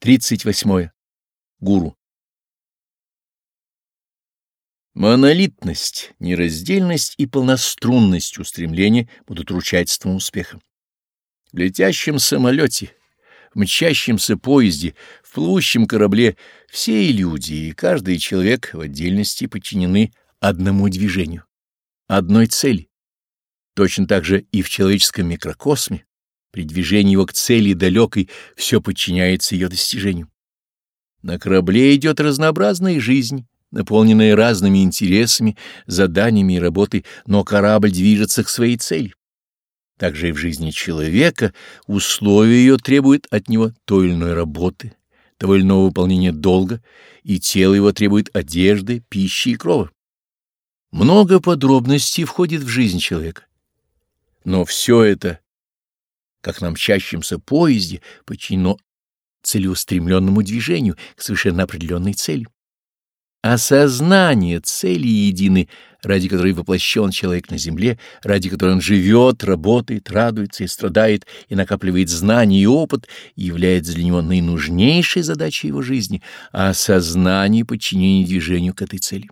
38. Гуру. Монолитность, нераздельность и полнострунность устремления будут ручательством успеха. В летящем самолете, в мчащемся поезде, в плывущем корабле все люди и каждый человек в отдельности подчинены одному движению, одной цели. Точно так же и в человеческом микрокосме, при движении его к цели далекой, все подчиняется ее достижению. На корабле идет разнообразная жизнь, наполненная разными интересами, заданиями и работой, но корабль движется к своей цели. Также и в жизни человека условия ее требуют от него той или иной работы, того или иного выполнения долга, и тело его требует одежды, пищи и крова. Много подробностей входит в жизнь человека. Но все это, как на мчащемся поезде, подчинено целеустремленному движению к совершенно определенной цели. Осознание цели едины, ради которой воплощен человек на земле, ради которой он живет, работает, радуется и страдает, и накапливает знания и опыт, является для него наинужнейшей задачей его жизни, осознание подчинения движению к этой цели.